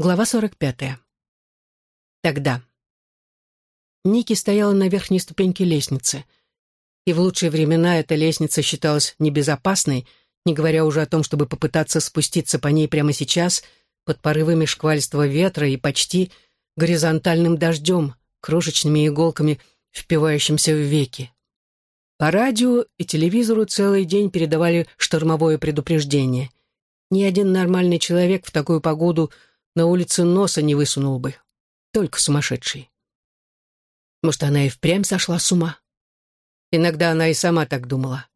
Глава 45. Тогда. Ники стояла на верхней ступеньке лестницы. И в лучшие времена эта лестница считалась небезопасной, не говоря уже о том, чтобы попытаться спуститься по ней прямо сейчас под порывами шквальства ветра и почти горизонтальным дождем, крошечными иголками, впивающимся в веки. По радио и телевизору целый день передавали штормовое предупреждение. Ни один нормальный человек в такую погоду – на улице носа не высунул бы. Только сумасшедший. Может, она и впрямь сошла с ума? Иногда она и сама так думала.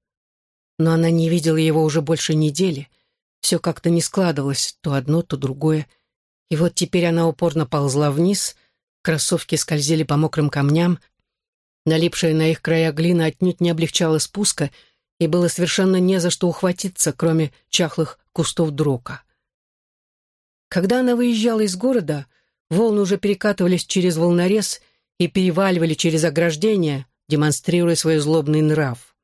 Но она не видела его уже больше недели. Все как-то не складывалось, то одно, то другое. И вот теперь она упорно ползла вниз, кроссовки скользили по мокрым камням, налипшая на их края глина отнюдь не облегчала спуска, и было совершенно не за что ухватиться, кроме чахлых кустов дрока. Когда она выезжала из города, волны уже перекатывались через волнорез и переваливали через ограждение, демонстрируя свой злобный нрав.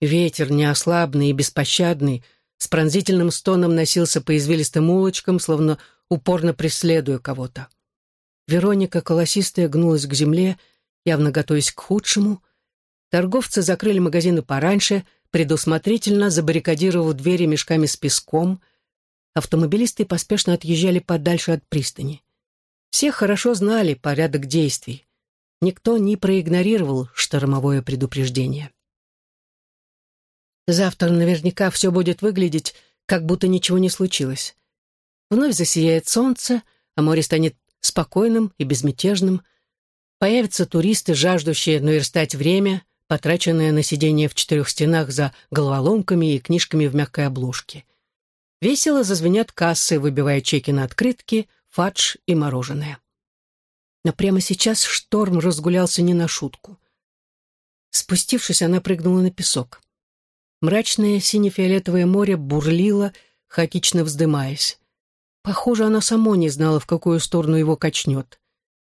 Ветер, неослабный и беспощадный, с пронзительным стоном носился по извилистым улочкам, словно упорно преследуя кого-то. Вероника колосистая гнулась к земле, явно готовясь к худшему. Торговцы закрыли магазины пораньше, предусмотрительно забаррикадировав двери мешками с песком — автомобилисты поспешно отъезжали подальше от пристани. Все хорошо знали порядок действий. Никто не проигнорировал штормовое предупреждение. Завтра наверняка все будет выглядеть, как будто ничего не случилось. Вновь засияет солнце, а море станет спокойным и безмятежным. Появятся туристы, жаждущие наверстать время, потраченное на сидение в четырех стенах за головоломками и книжками в мягкой обложке. Весело зазвенят кассы, выбивая чеки на открытки, фадж и мороженое. Но прямо сейчас шторм разгулялся не на шутку. Спустившись, она прыгнула на песок. Мрачное сине-фиолетовое море бурлило, хаотично вздымаясь. Похоже, оно само не знало, в какую сторону его качнет.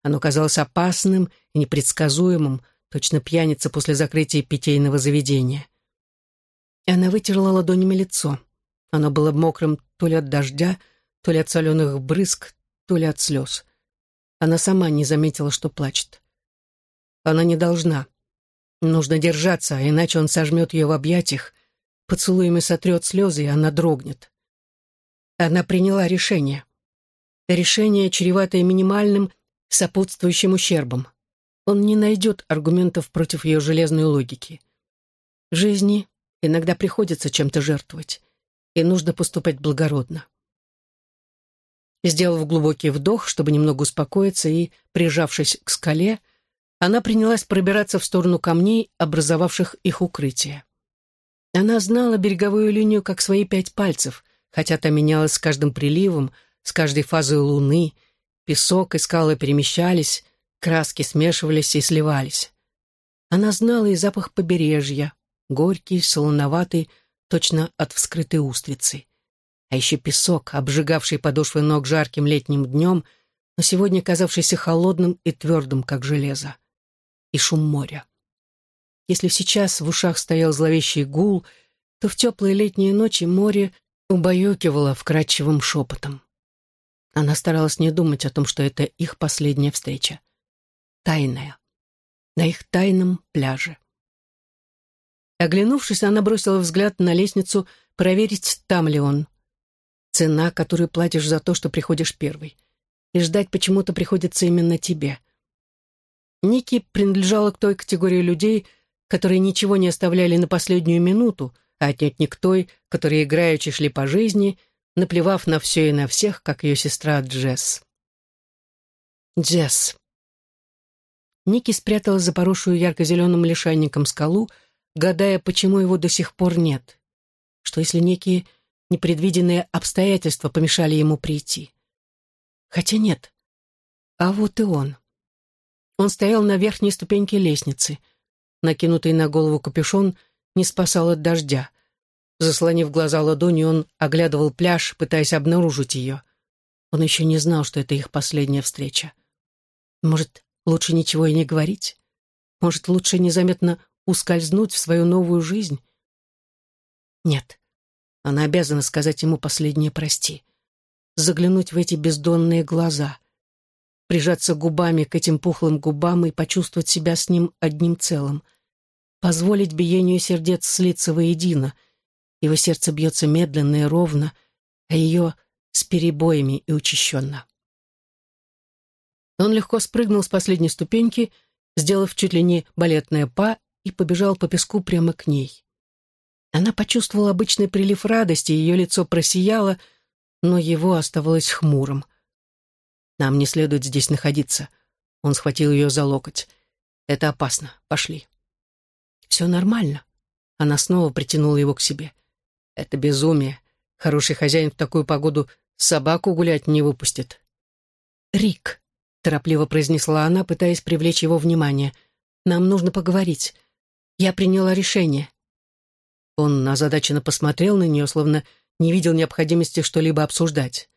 Оно казалось опасным и непредсказуемым, точно пьяница после закрытия питейного заведения. И она вытерла ладонями лицо. Оно было мокрым то ли от дождя, то ли от соленых брызг, то ли от слез. Она сама не заметила, что плачет. Она не должна. Нужно держаться, иначе он сожмет ее в объятиях, поцелуями сотрет слезы, и она дрогнет. Она приняла решение. Решение, чреватое минимальным, сопутствующим ущербом. Он не найдет аргументов против ее железной логики. Жизни иногда приходится чем-то жертвовать и нужно поступать благородно. Сделав глубокий вдох, чтобы немного успокоиться, и, прижавшись к скале, она принялась пробираться в сторону камней, образовавших их укрытие. Она знала береговую линию как свои пять пальцев, хотя та менялась с каждым приливом, с каждой фазой луны, песок и скалы перемещались, краски смешивались и сливались. Она знала и запах побережья, горький, солоноватый, точно от вскрытой устрицы. А еще песок, обжигавший подошвы ног жарким летним днем, но сегодня казавшийся холодным и твердым, как железо. И шум моря. Если сейчас в ушах стоял зловещий гул, то в теплые летние ночи море убаюкивало вкрадчивым шепотом. Она старалась не думать о том, что это их последняя встреча. Тайная. На их тайном пляже. Оглянувшись, она бросила взгляд на лестницу, проверить, там ли он. Цена, которую платишь за то, что приходишь первый. И ждать почему-то приходится именно тебе. Ники принадлежала к той категории людей, которые ничего не оставляли на последнюю минуту, а отнюдь не к той, которые играючи шли по жизни, наплевав на все и на всех, как ее сестра Джесс. Джесс. Ники спрятала за поросшую ярко-зеленым лишайником скалу, гадая, почему его до сих пор нет. Что если некие непредвиденные обстоятельства помешали ему прийти? Хотя нет. А вот и он. Он стоял на верхней ступеньке лестницы. Накинутый на голову капюшон не спасал от дождя. Заслонив глаза ладонью, он оглядывал пляж, пытаясь обнаружить ее. Он еще не знал, что это их последняя встреча. Может, лучше ничего и не говорить? Может, лучше незаметно ускользнуть в свою новую жизнь? Нет. Она обязана сказать ему последнее «прости». заглянуть в эти бездонные глаза, прижаться губами к этим пухлым губам и почувствовать себя с ним одним целым, позволить биению сердец слиться воедино. Его сердце бьется медленно и ровно, а ее с перебоями и учащенно. Он легко спрыгнул с последней ступеньки, сделав чуть ли не балетное па, и побежал по песку прямо к ней. Она почувствовала обычный прилив радости, ее лицо просияло, но его оставалось хмурым. «Нам не следует здесь находиться». Он схватил ее за локоть. «Это опасно. Пошли». «Все нормально». Она снова притянула его к себе. «Это безумие. Хороший хозяин в такую погоду собаку гулять не выпустит». «Рик», — торопливо произнесла она, пытаясь привлечь его внимание, — «нам нужно поговорить. Я приняла решение». Он озадаченно посмотрел на нее, словно не видел необходимости что-либо обсуждать.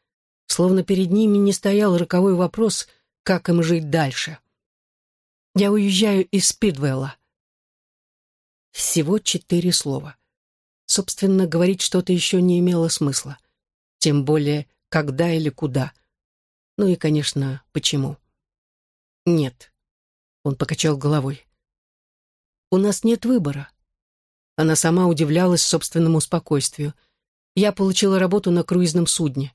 Словно перед ними не стоял роковой вопрос, как им жить дальше. «Я уезжаю из Спидвелла». Всего четыре слова. Собственно, говорить что-то еще не имело смысла. Тем более, когда или куда. Ну и, конечно, почему. «Нет», — он покачал головой. «У нас нет выбора. Она сама удивлялась собственному спокойствию. Я получила работу на круизном судне.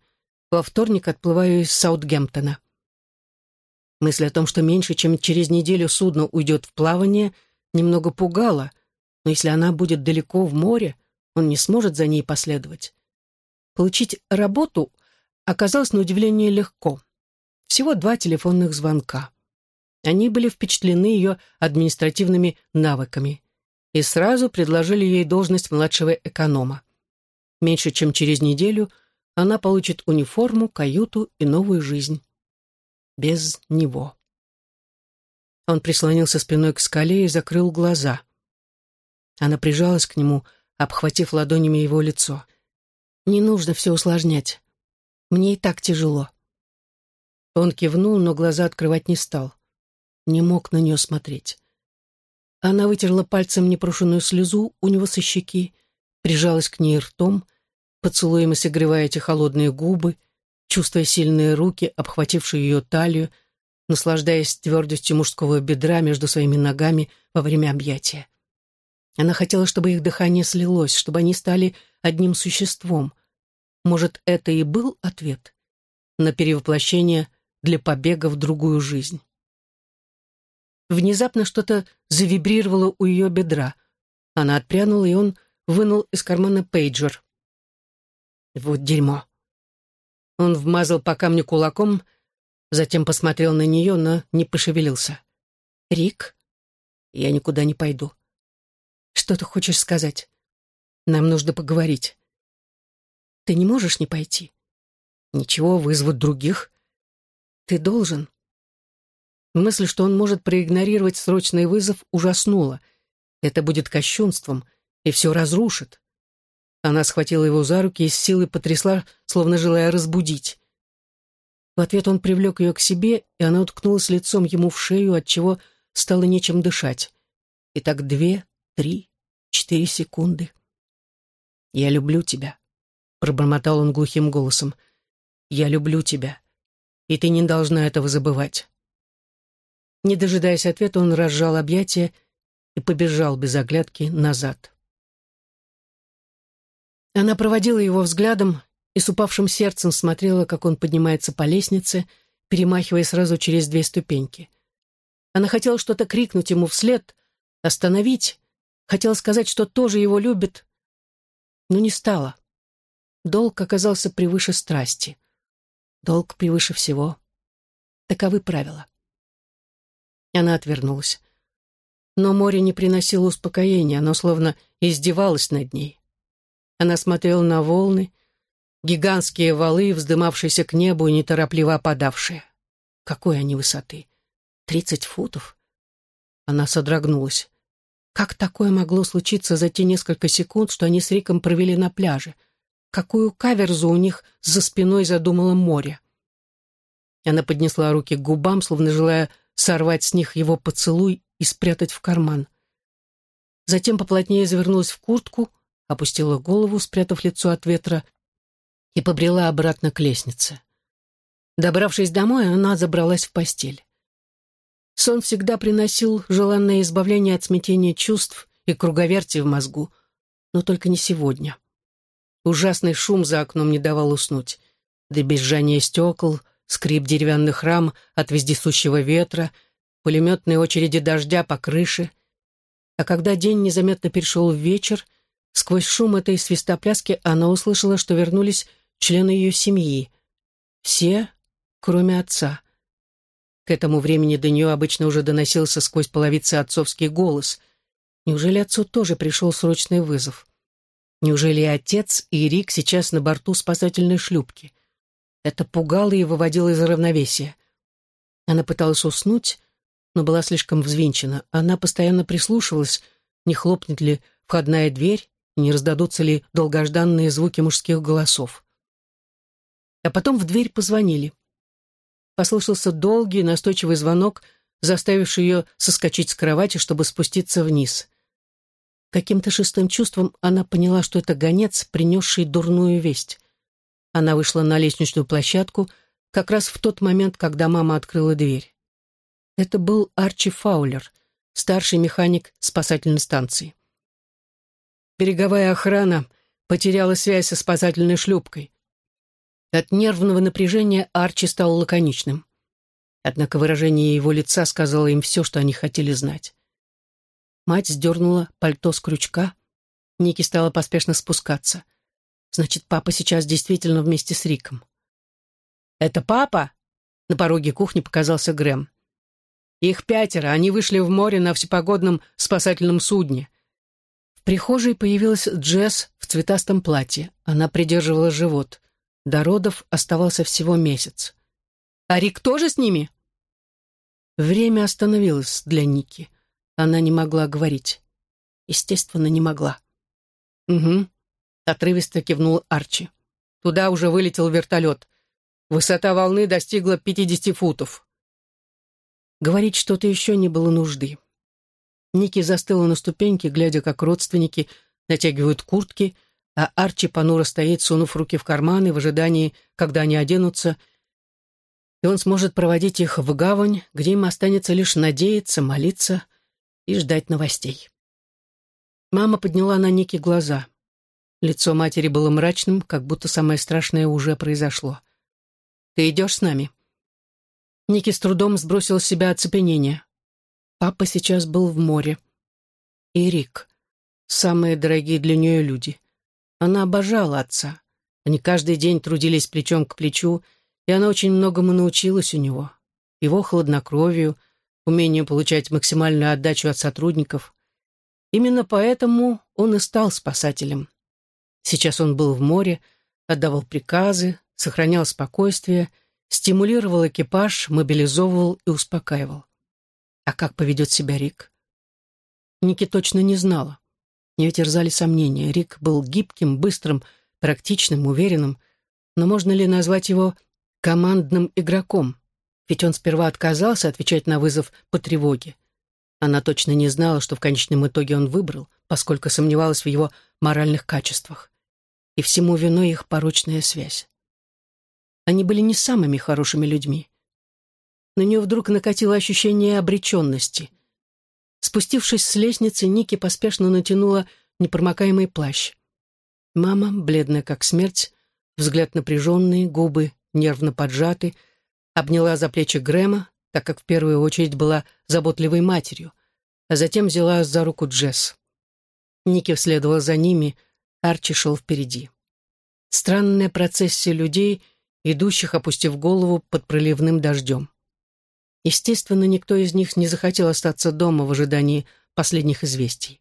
Во вторник отплываю из Саутгемптона. Мысль о том, что меньше, чем через неделю судно уйдет в плавание, немного пугала, но если она будет далеко в море, он не сможет за ней последовать. Получить работу оказалось на удивление легко. Всего два телефонных звонка. Они были впечатлены ее административными навыками и сразу предложили ей должность младшего эконома. Меньше чем через неделю она получит униформу, каюту и новую жизнь. Без него. Он прислонился спиной к скале и закрыл глаза. Она прижалась к нему, обхватив ладонями его лицо. «Не нужно все усложнять. Мне и так тяжело». Он кивнул, но глаза открывать не стал. Не мог на нее смотреть. Она вытерла пальцем непрошенную слезу у него со щеки, прижалась к ней ртом, поцелуем согревая эти холодные губы, чувствуя сильные руки, обхватившие ее талию, наслаждаясь твердостью мужского бедра между своими ногами во время объятия. Она хотела, чтобы их дыхание слилось, чтобы они стали одним существом. Может, это и был ответ на перевоплощение для побега в другую жизнь. Внезапно что-то завибрировало у ее бедра. Она отпрянула, и он вынул из кармана пейджер. Вот дерьмо. Он вмазал по камню кулаком, затем посмотрел на нее, но не пошевелился. «Рик, я никуда не пойду. Что ты хочешь сказать? Нам нужно поговорить. Ты не можешь не пойти. Ничего, вызвать других. Ты должен. Мысль, что он может проигнорировать срочный вызов, ужаснула. Это будет кощунством, и все разрушит. Она схватила его за руки и с силой потрясла, словно желая разбудить. В ответ он привлек ее к себе, и она уткнулась лицом ему в шею, отчего стало нечем дышать. И так две, три, четыре секунды. «Я люблю тебя», — пробормотал он глухим голосом. «Я люблю тебя, и ты не должна этого забывать». Не дожидаясь ответа, он разжал объятия и побежал без оглядки назад. Она проводила его взглядом и с упавшим сердцем смотрела, как он поднимается по лестнице, перемахивая сразу через две ступеньки. Она хотела что-то крикнуть ему вслед, остановить, хотела сказать, что тоже его любит, но не стала. Долг оказался превыше страсти. Долг превыше всего. Таковы правила. Она отвернулась. Но море не приносило успокоения, оно словно издевалось над ней. Она смотрела на волны, гигантские валы, вздымавшиеся к небу и неторопливо опадавшие. Какой они высоты? Тридцать футов? Она содрогнулась. Как такое могло случиться за те несколько секунд, что они с Риком провели на пляже? Какую каверзу у них за спиной задумало море? Она поднесла руки к губам, словно желая сорвать с них его поцелуй и спрятать в карман. Затем поплотнее завернулась в куртку, опустила голову, спрятав лицо от ветра, и побрела обратно к лестнице. Добравшись домой, она забралась в постель. Сон всегда приносил желанное избавление от смятения чувств и круговерти в мозгу, но только не сегодня. Ужасный шум за окном не давал уснуть. Дребезжание стекол, скрип деревянных рам от вездесущего ветра, пулеметные очереди дождя по крыше. А когда день незаметно перешел в вечер, сквозь шум этой свистопляски она услышала, что вернулись члены ее семьи. Все, кроме отца. К этому времени до нее обычно уже доносился сквозь половицы отцовский голос. Неужели отцу тоже пришел срочный вызов? Неужели и отец, и Рик сейчас на борту спасательной шлюпки? Это пугало и выводило из равновесия. Она пыталась уснуть, но была слишком взвинчена. Она постоянно прислушивалась, не хлопнет ли входная дверь, не раздадутся ли долгожданные звуки мужских голосов. А потом в дверь позвонили. Послышался долгий настойчивый звонок, заставивший ее соскочить с кровати, чтобы спуститься вниз. Каким-то шестым чувством она поняла, что это гонец, принесший дурную весть. Она вышла на лестничную площадку как раз в тот момент, когда мама открыла дверь. Это был Арчи Фаулер, старший механик спасательной станции. Береговая охрана потеряла связь со спасательной шлюпкой. От нервного напряжения Арчи стал лаконичным. Однако выражение его лица сказало им все, что они хотели знать. Мать сдернула пальто с крючка. Ники стала поспешно спускаться. Значит, папа сейчас действительно вместе с Риком. «Это папа?» На пороге кухни показался Грэм. «Их пятеро, они вышли в море на всепогодном спасательном судне». В прихожей появилась Джесс в цветастом платье. Она придерживала живот. До родов оставался всего месяц. «А Рик тоже с ними?» Время остановилось для Ники. Она не могла говорить. Естественно, не могла. «Угу», — отрывисто кивнул Арчи. «Туда уже вылетел вертолет. Высота волны достигла 50 футов». Говорить что-то еще не было нужды. Ники застыла на ступеньке, глядя, как родственники натягивают куртки, а Арчи понуро стоит, сунув руки в карманы в ожидании, когда они оденутся, и он сможет проводить их в гавань, где им останется лишь надеяться, молиться — и ждать новостей. Мама подняла на Ники глаза. Лицо матери было мрачным, как будто самое страшное уже произошло. «Ты идешь с нами?» Ники с трудом сбросил с себя оцепенение. Папа сейчас был в море. И Рик. Самые дорогие для нее люди. Она обожала отца. Они каждый день трудились плечом к плечу, и она очень многому научилась у него. Его хладнокровию, умению получать максимальную отдачу от сотрудников. Именно поэтому он и стал спасателем. Сейчас он был в море, отдавал приказы, сохранял спокойствие, стимулировал экипаж, мобилизовывал и успокаивал. А как поведет себя Рик? Ники точно не знала. Ее терзали сомнения. Рик был гибким, быстрым, практичным, уверенным, но можно ли назвать его командным игроком? Ведь он сперва отказался отвечать на вызов по тревоге. Она точно не знала, что в конечном итоге он выбрал, поскольку сомневалась в его моральных качествах. И всему виной их порочная связь. Они были не самыми хорошими людьми. На нее вдруг накатило ощущение обреченности. Спустившись с лестницы, Ники поспешно натянула непромокаемый плащ. Мама, бледная как смерть, взгляд напряженный, губы нервно поджаты — обняла за плечи Грэма, так как в первую очередь была заботливой матерью, а затем взяла за руку Джесс. Ники следовала за ними, Арчи шел впереди. Странная процессия людей, идущих, опустив голову под проливным дождем. Естественно, никто из них не захотел остаться дома в ожидании последних известий.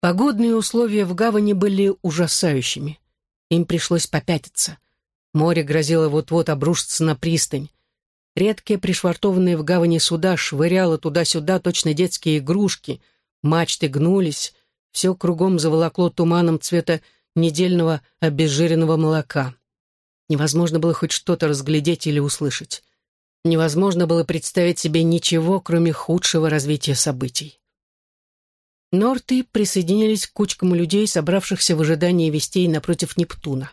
Погодные условия в гавани были ужасающими. Им пришлось попятиться. Море грозило вот-вот обрушиться на пристань. Редкие пришвартованные в гавани суда швыряло туда-сюда точно детские игрушки, мачты гнулись, все кругом заволокло туманом цвета недельного обезжиренного молока. Невозможно было хоть что-то разглядеть или услышать. Невозможно было представить себе ничего, кроме худшего развития событий. Норты присоединились к кучкам людей, собравшихся в ожидании вестей напротив Нептуна.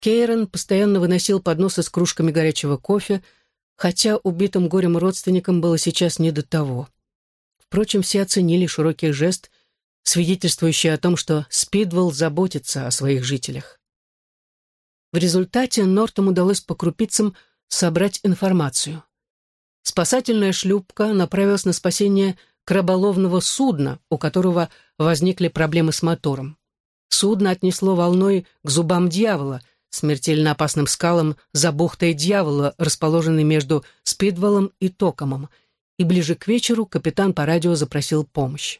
Кейрон постоянно выносил подносы с кружками горячего кофе, хотя убитым горем родственникам было сейчас не до того. Впрочем, все оценили широкий жест, свидетельствующий о том, что Спидвелл заботится о своих жителях. В результате Нортам удалось по крупицам собрать информацию. Спасательная шлюпка направилась на спасение краболовного судна, у которого возникли проблемы с мотором. Судно отнесло волной к зубам дьявола, смертельно опасным скалам за бухтой дьявола, расположенной между Спидвеллом и Токомом, и ближе к вечеру капитан по радио запросил помощь.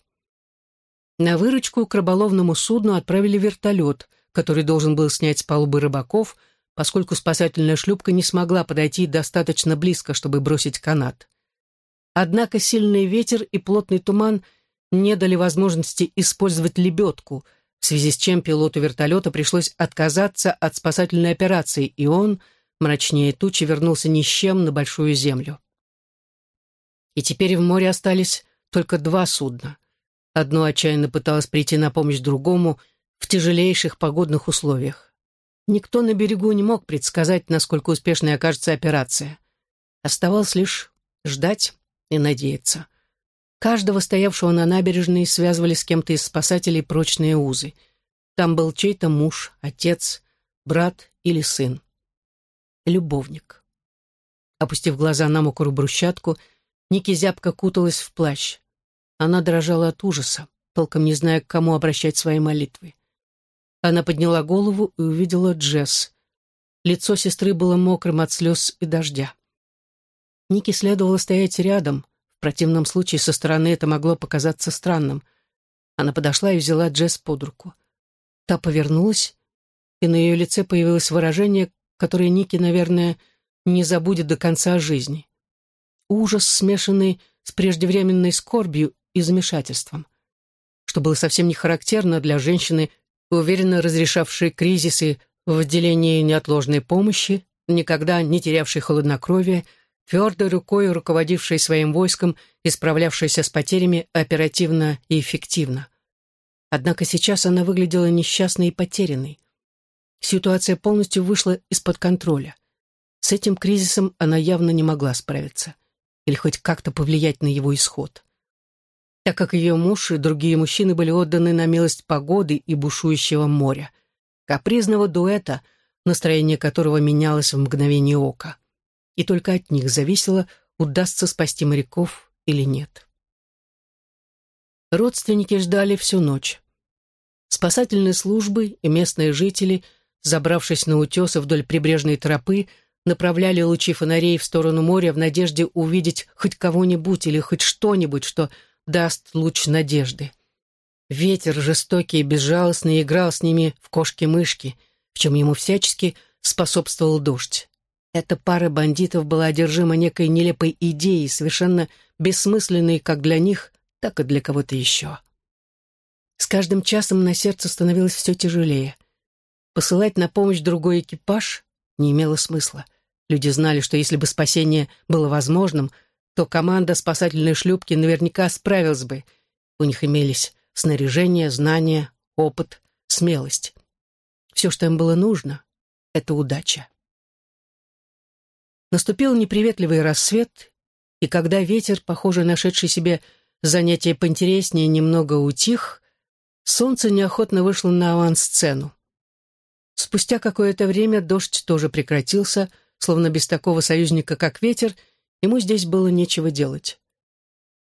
На выручку к рыболовному судну отправили вертолет, который должен был снять с палубы рыбаков, поскольку спасательная шлюпка не смогла подойти достаточно близко, чтобы бросить канат. Однако сильный ветер и плотный туман не дали возможности использовать лебедку — в связи с чем пилоту вертолета пришлось отказаться от спасательной операции, и он, мрачнее тучи, вернулся ни с чем на Большую Землю. И теперь в море остались только два судна. Одно отчаянно пыталось прийти на помощь другому в тяжелейших погодных условиях. Никто на берегу не мог предсказать, насколько успешной окажется операция. Оставалось лишь ждать и надеяться. Каждого стоявшего на набережной связывали с кем-то из спасателей прочные узы. Там был чей-то муж, отец, брат или сын. Любовник. Опустив глаза на мокрую брусчатку, Ники зябко куталась в плащ. Она дрожала от ужаса, толком не зная, к кому обращать свои молитвы. Она подняла голову и увидела Джесс. Лицо сестры было мокрым от слез и дождя. Ники следовало стоять рядом, в противном случае со стороны это могло показаться странным. Она подошла и взяла Джесс под руку. Та повернулась, и на ее лице появилось выражение, которое Ники, наверное, не забудет до конца жизни. Ужас, смешанный с преждевременной скорбью и замешательством. Что было совсем не характерно для женщины, уверенно разрешавшей кризисы в отделении неотложной помощи, никогда не терявшей хладнокровия, твердой рукой руководившей своим войском и справлявшейся с потерями оперативно и эффективно. Однако сейчас она выглядела несчастной и потерянной. Ситуация полностью вышла из-под контроля. С этим кризисом она явно не могла справиться или хоть как-то повлиять на его исход. Так как ее муж и другие мужчины были отданы на милость погоды и бушующего моря, капризного дуэта, настроение которого менялось в мгновение ока и только от них зависело, удастся спасти моряков или нет. Родственники ждали всю ночь. Спасательные службы и местные жители, забравшись на утесы вдоль прибрежной тропы, направляли лучи фонарей в сторону моря в надежде увидеть хоть кого-нибудь или хоть что-нибудь, что даст луч надежды. Ветер жестокий и безжалостный играл с ними в кошки-мышки, в чем ему всячески способствовал дождь. Эта пара бандитов была одержима некой нелепой идеей, совершенно бессмысленной как для них, так и для кого-то еще. С каждым часом на сердце становилось все тяжелее. Посылать на помощь другой экипаж не имело смысла. Люди знали, что если бы спасение было возможным, то команда спасательной шлюпки наверняка справилась бы. У них имелись снаряжение, знания, опыт, смелость. Все, что им было нужно, — это удача. Наступил неприветливый рассвет, и когда ветер, похоже, нашедший себе занятие поинтереснее, немного утих, солнце неохотно вышло на авансцену. Спустя какое-то время дождь тоже прекратился, словно без такого союзника, как ветер, ему здесь было нечего делать.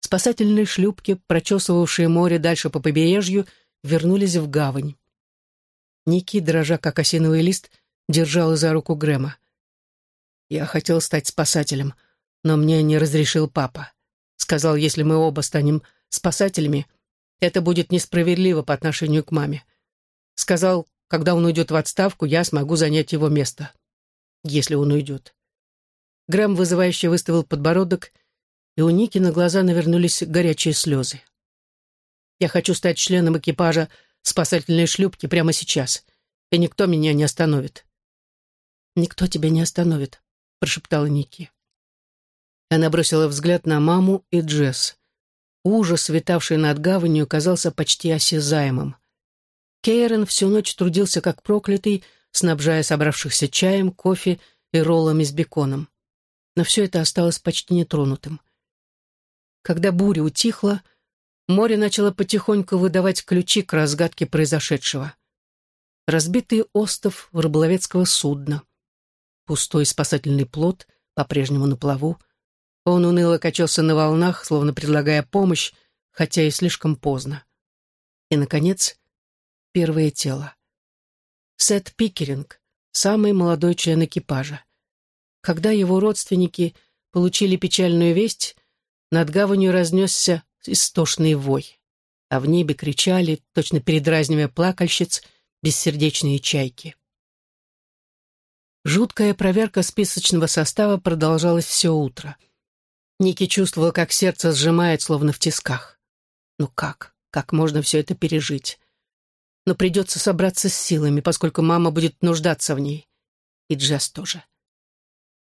Спасательные шлюпки, прочесывавшие море дальше по побережью, вернулись в гавань. Ники, дрожа как осиновый лист, держала за руку Грэма. Я хотел стать спасателем, но мне не разрешил папа. Сказал, если мы оба станем спасателями, это будет несправедливо по отношению к маме. Сказал, когда он уйдет в отставку, я смогу занять его место. Если он уйдет. Грэм вызывающе выставил подбородок, и у Ники на глаза навернулись горячие слезы. «Я хочу стать членом экипажа спасательной шлюпки прямо сейчас, и никто меня не остановит». «Никто тебя не остановит», прошептала Ники. Она бросила взгляд на маму и Джесс. Ужас, витавший над гаванью, казался почти осязаемым. Кейрон всю ночь трудился как проклятый, снабжая собравшихся чаем, кофе и роллами с беконом. Но все это осталось почти нетронутым. Когда буря утихла, море начало потихоньку выдавать ключи к разгадке произошедшего. Разбитый остов рыболовецкого судна, пустой спасательный плот, по-прежнему на плаву. Он уныло качался на волнах, словно предлагая помощь, хотя и слишком поздно. И, наконец, первое тело. Сет Пикеринг, самый молодой член экипажа. Когда его родственники получили печальную весть, над гаванью разнесся истошный вой, а в небе кричали, точно передразнивая плакальщиц, бессердечные чайки. Жуткая проверка списочного состава продолжалась все утро. Ники чувствовала, как сердце сжимает, словно в тисках. Ну как? Как можно все это пережить? Но придется собраться с силами, поскольку мама будет нуждаться в ней. И Джесс тоже.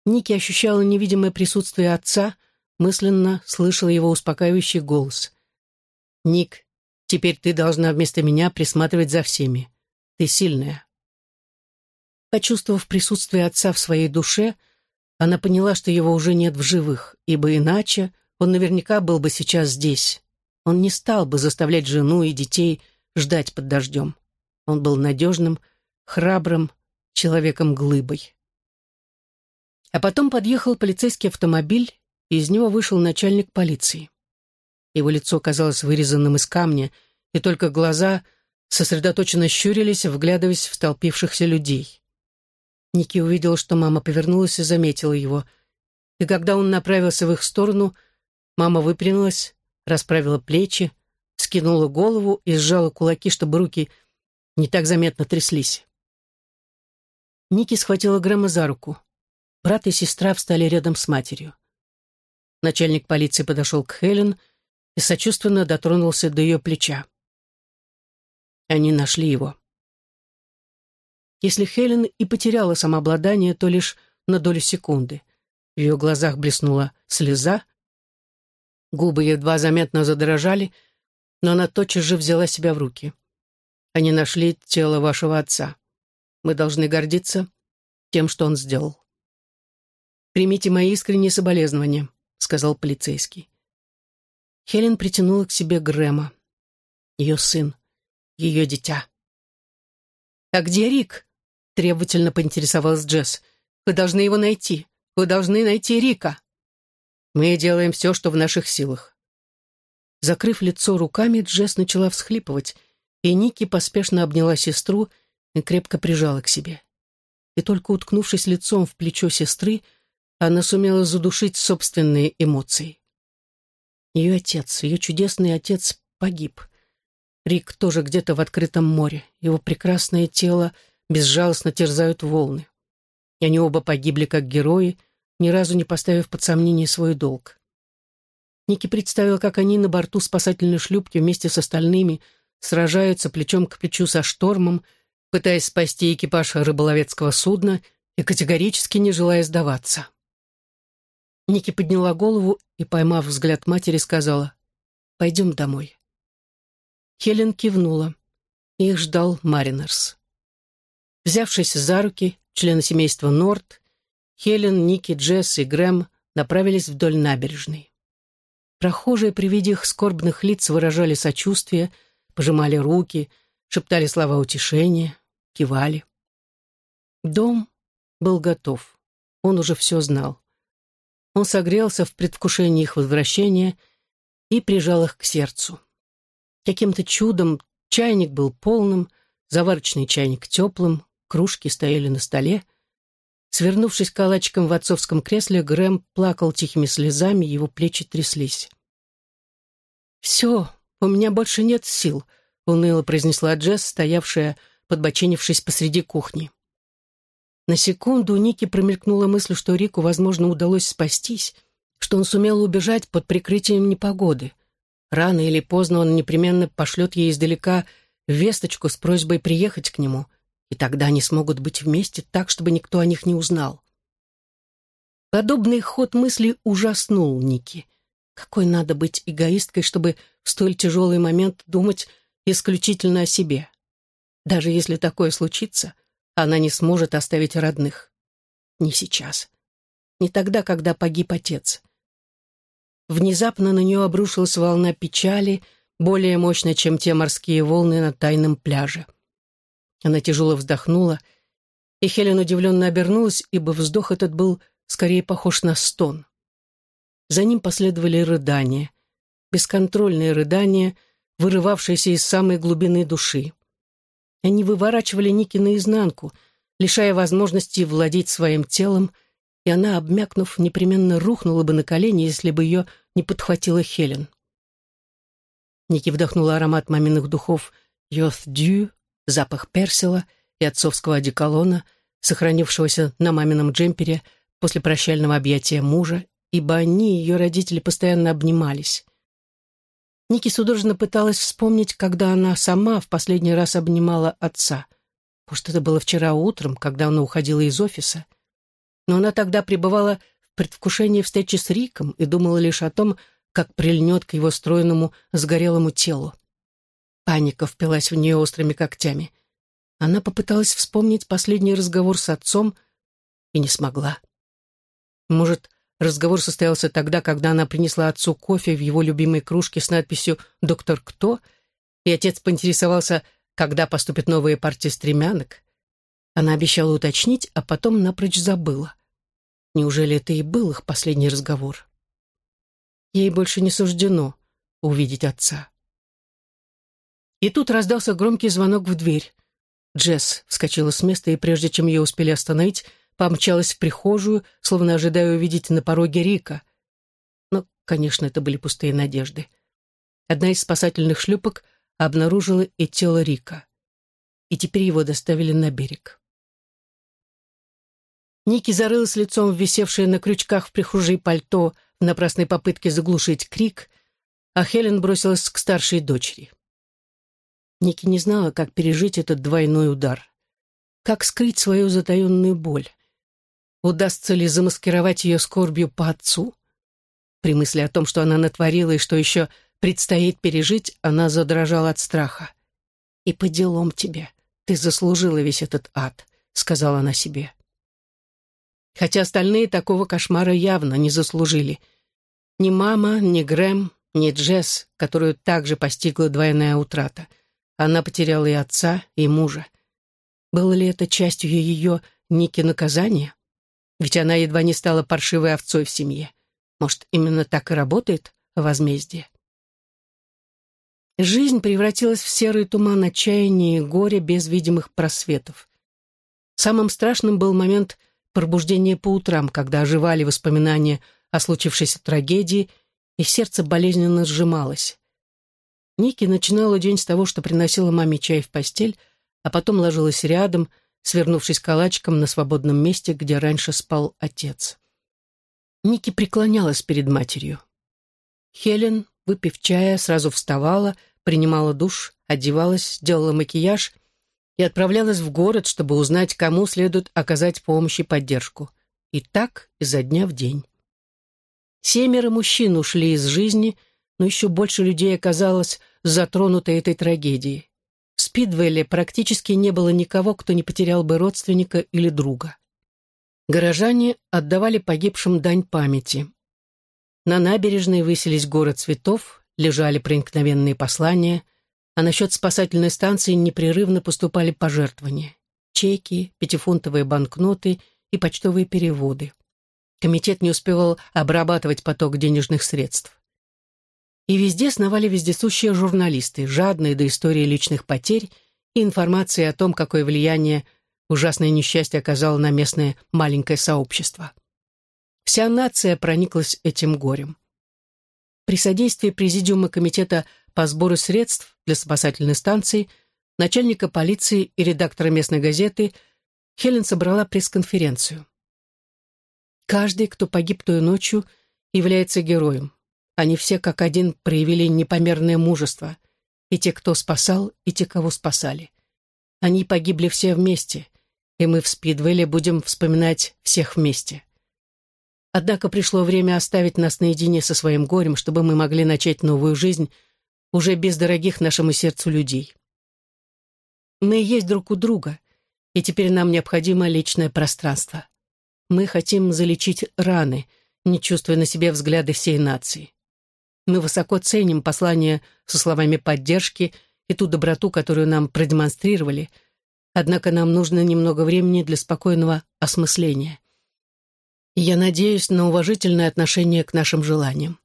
Ники ощущала невидимое присутствие отца, мысленно слышала его успокаивающий голос. «Ник, теперь ты должна вместо меня присматривать за всеми. Ты сильная». Почувствовав присутствие отца в своей душе, она поняла, что его уже нет в живых, ибо иначе он наверняка был бы сейчас здесь. Он не стал бы заставлять жену и детей ждать под дождем. Он был надежным, храбрым человеком-глыбой. А потом подъехал полицейский автомобиль, и из него вышел начальник полиции. Его лицо казалось вырезанным из камня, и только глаза сосредоточенно щурились, вглядываясь в столпившихся людей. Ники увидел, что мама повернулась и заметила его. И когда он направился в их сторону, мама выпрямилась, расправила плечи, скинула голову и сжала кулаки, чтобы руки не так заметно тряслись. Ники схватила Грэма за руку. Брат и сестра встали рядом с матерью. Начальник полиции подошел к Хелен и сочувственно дотронулся до ее плеча. Они нашли его. Если Хелен и потеряла самообладание, то лишь на долю секунды. В ее глазах блеснула слеза, губы едва заметно задрожали, но она тотчас же взяла себя в руки. Они нашли тело вашего отца. Мы должны гордиться тем, что он сделал. «Примите мои искренние соболезнования», — сказал полицейский. Хелен притянула к себе Грэма. Ее сын, ее дитя. «А где Рик?» — требовательно поинтересовалась Джесс. «Вы должны его найти. Вы должны найти Рика». «Мы делаем все, что в наших силах». Закрыв лицо руками, Джесс начала всхлипывать, и Ники поспешно обняла сестру и крепко прижала к себе. И только уткнувшись лицом в плечо сестры, она сумела задушить собственные эмоции. Ее отец, ее чудесный отец, погиб. Рик тоже где-то в открытом море. Его прекрасное тело безжалостно терзают волны. И они оба погибли как герои, ни разу не поставив под сомнение свой долг. Ники представила, как они на борту спасательной шлюпки вместе с остальными сражаются плечом к плечу со штормом, пытаясь спасти экипаж рыболовецкого судна и категорически не желая сдаваться. Ники подняла голову и, поймав взгляд матери, сказала «Пойдем домой». Хелен кивнула. Их ждал Маринерс. Взявшись за руки, члены семейства Норт, Хелен, Ники, Джесс и Грэм направились вдоль набережной. Прохожие при виде их скорбных лиц выражали сочувствие, пожимали руки, шептали слова утешения, кивали. Дом был готов. Он уже все знал. Он согрелся в предвкушении их возвращения и прижал их к сердцу. Каким-то чудом чайник был полным, заварочный чайник теплым, кружки стояли на столе. Свернувшись калачиком в отцовском кресле, Грэм плакал тихими слезами, его плечи тряслись. «Все, у меня больше нет сил», — уныло произнесла Джесс, стоявшая, подбоченившись посреди кухни. На секунду у Ники промелькнула мысль, что Рику, возможно, удалось спастись, что он сумел убежать под прикрытием непогоды. Рано или поздно он непременно пошлет ей издалека весточку с просьбой приехать к нему, и тогда они смогут быть вместе так, чтобы никто о них не узнал. Подобный ход мысли ужаснул Ники. Какой надо быть эгоисткой, чтобы в столь тяжелый момент думать исключительно о себе. Даже если такое случится — она не сможет оставить родных. Не сейчас. Не тогда, когда погиб отец. Внезапно на нее обрушилась волна печали, более мощная, чем те морские волны на тайном пляже. Она тяжело вздохнула, и Хелен удивленно обернулась, ибо вздох этот был скорее похож на стон. За ним последовали рыдания, бесконтрольные рыдания, вырывавшиеся из самой глубины души. Они выворачивали Ники наизнанку, лишая возможности владеть своим телом, и она, обмякнув, непременно рухнула бы на колени, если бы ее не подхватила Хелен. Ники вдохнула аромат маминых духов «Йоth Дю», запах персила и отцовского одеколона, сохранившегося на мамином джемпере после прощального объятия мужа, ибо они, ее родители, постоянно обнимались. Ники судорожно пыталась вспомнить, когда она сама в последний раз обнимала отца. Может, это было вчера утром, когда она уходила из офиса. Но она тогда пребывала в предвкушении встречи с Риком и думала лишь о том, как прильнет к его стройному, сгорелому телу. Паника впилась в нее острыми когтями. Она попыталась вспомнить последний разговор с отцом и не смогла. Может, Разговор состоялся тогда, когда она принесла отцу кофе в его любимой кружке с надписью «Доктор Кто?», и отец поинтересовался, когда поступят новые партии стремянок. Она обещала уточнить, а потом напрочь забыла. Неужели это и был их последний разговор? Ей больше не суждено увидеть отца. И тут раздался громкий звонок в дверь. Джесс вскочила с места, и прежде чем ее успели остановить, помчалась в прихожую, словно ожидая увидеть на пороге Рика. Но, конечно, это были пустые надежды. Одна из спасательных шлюпок обнаружила и тело Рика. И теперь его доставили на берег. Ники зарылась лицом в висевшее на крючках в прихожей пальто в напрасной попытке заглушить крик, а Хелен бросилась к старшей дочери. Ники не знала, как пережить этот двойной удар. Как скрыть свою затаенную боль? Удастся ли замаскировать ее скорбью по отцу? При мысли о том, что она натворила и что еще предстоит пережить, она задрожала от страха. «И по делам тебе. Ты заслужила весь этот ад», — сказала она себе. Хотя остальные такого кошмара явно не заслужили. Ни мама, ни Грэм, ни Джесс, которую также постигла двойная утрата. Она потеряла и отца, и мужа. Было ли это частью ее Ники наказания? Ведь она едва не стала паршивой овцой в семье. Может, именно так и работает возмездие? Жизнь превратилась в серый туман отчаяния и горя без видимых просветов. Самым страшным был момент пробуждения по утрам, когда оживали воспоминания о случившейся трагедии, и сердце болезненно сжималось. Ники начинала день с того, что приносила маме чай в постель, а потом ложилась рядом, свернувшись калачиком на свободном месте, где раньше спал отец. Ники преклонялась перед матерью. Хелен, выпив чая, сразу вставала, принимала душ, одевалась, делала макияж и отправлялась в город, чтобы узнать, кому следует оказать помощь и поддержку. И так изо дня в день. Семеро мужчин ушли из жизни, но еще больше людей оказалось затронуто этой трагедией. В Спидвейле практически не было никого, кто не потерял бы родственника или друга. Горожане отдавали погибшим дань памяти. На набережной высились горы цветов, лежали проникновенные послания, а насчет спасательной станции непрерывно поступали пожертвования. Чеки, пятифунтовые банкноты и почтовые переводы. Комитет не успевал обрабатывать поток денежных средств. И везде сновали вездесущие журналисты, жадные до истории личных потерь и информации о том, какое влияние ужасное несчастье оказало на местное маленькое сообщество. Вся нация прониклась этим горем. При содействии Президиума комитета по сбору средств для спасательной станции, начальника полиции и редактора местной газеты Хелен собрала пресс-конференцию. Каждый, кто погиб той ночью, является героем. Они все как один проявили непомерное мужество. И те, кто спасал, и те, кого спасали. Они погибли все вместе, и мы в Спидвелле будем вспоминать всех вместе. Однако пришло время оставить нас наедине со своим горем, чтобы мы могли начать новую жизнь уже без дорогих нашему сердцу людей. Мы есть друг у друга, и теперь нам необходимо личное пространство. Мы хотим залечить раны, не чувствуя на себе взгляды всей нации. Мы высоко ценим послание со словами поддержки и ту доброту, которую нам продемонстрировали, однако нам нужно немного времени для спокойного осмысления. И я надеюсь на уважительное отношение к нашим желаниям.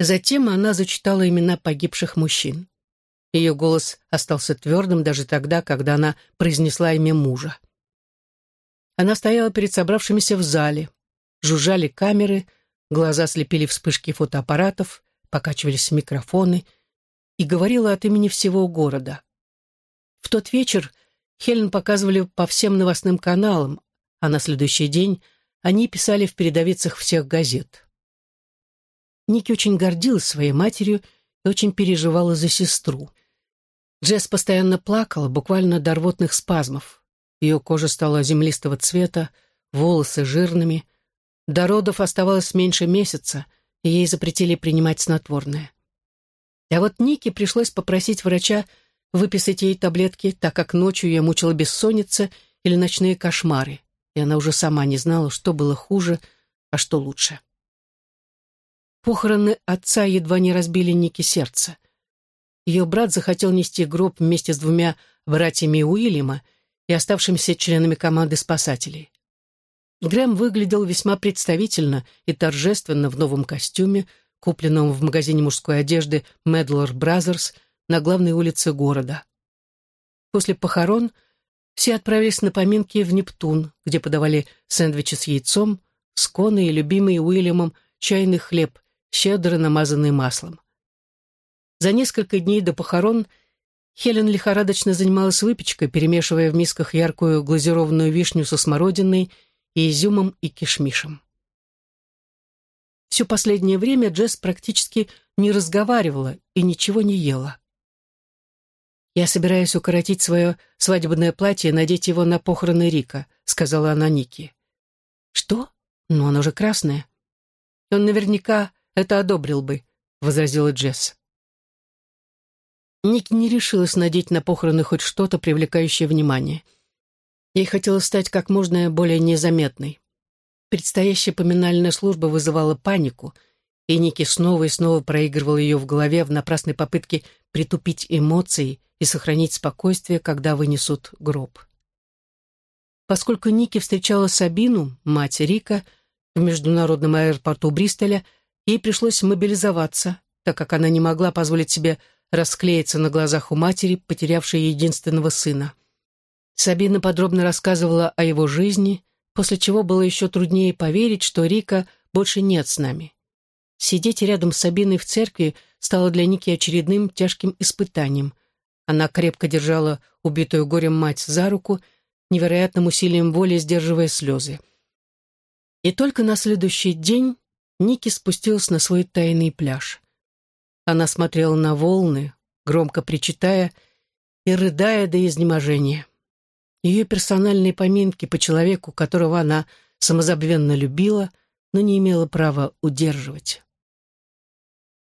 Затем она зачитала имена погибших мужчин. Ее голос остался твердым даже тогда, когда она произнесла имя мужа. Она стояла перед собравшимися в зале. Жужжали камеры, глаза слепили вспышки фотоаппаратов, покачивались микрофоны и говорила от имени всего города. В тот вечер Хелен показывали по всем новостным каналам, а на следующий день они писали в передовицах всех газет. Ники очень гордилась своей матерью и очень переживала за сестру. Джесс постоянно плакала, буквально до рвотных спазмов. Ее кожа стала землистого цвета, волосы жирными. До родов оставалось меньше месяца, и ей запретили принимать снотворное. А вот Нике пришлось попросить врача выписать ей таблетки, так как ночью ее мучила бессонница или ночные кошмары, и она уже сама не знала, что было хуже, а что лучше. Похороны отца едва не разбили Нике сердце. Ее брат захотел нести гроб вместе с двумя братьями Уильяма и оставшимися членами команды спасателей. Грэм выглядел весьма представительно и торжественно в новом костюме, купленном в магазине мужской одежды Медлор Бразерс на главной улице города. После похорон все отправились на поминки в Нептун, где подавали сэндвичи с яйцом, сконы и любимый Уильямом чайный хлеб, щедро намазанный маслом. За несколько дней до похорон Хелен лихорадочно занималась выпечкой, перемешивая в мисках яркую глазированную вишню со смородиной и изюмом и кишмишем. Все последнее время Джесс практически не разговаривала и ничего не ела. «Я собираюсь укоротить свое свадебное платье и надеть его на похороны Рика», — сказала она Нике. «Что? Ну, оно же красное». «Он наверняка это одобрил бы», — возразила Джесс. Ники не решилась надеть на похороны хоть что-то, привлекающее внимание. Ей хотелось стать как можно более незаметной. Предстоящая поминальная служба вызывала панику, и Ники снова и снова проигрывал ее в голове в напрасной попытке притупить эмоции и сохранить спокойствие, когда вынесут гроб. Поскольку Ники встречала Сабину, мать Рика, в международном аэропорту Бристоля, ей пришлось мобилизоваться, так как она не могла позволить себе расклеиться на глазах у матери, потерявшей единственного сына. Сабина подробно рассказывала о его жизни, после чего было еще труднее поверить, что Рика больше нет с нами. Сидеть рядом с Сабиной в церкви стало для Ники очередным тяжким испытанием. Она крепко держала убитую горем мать за руку, невероятным усилием воли сдерживая слезы. И только на следующий день Ники спустилась на свой тайный пляж. Она смотрела на волны, громко причитая и рыдая до изнеможения. Ее персональные поминки по человеку, которого она самозабвенно любила, но не имела права удерживать.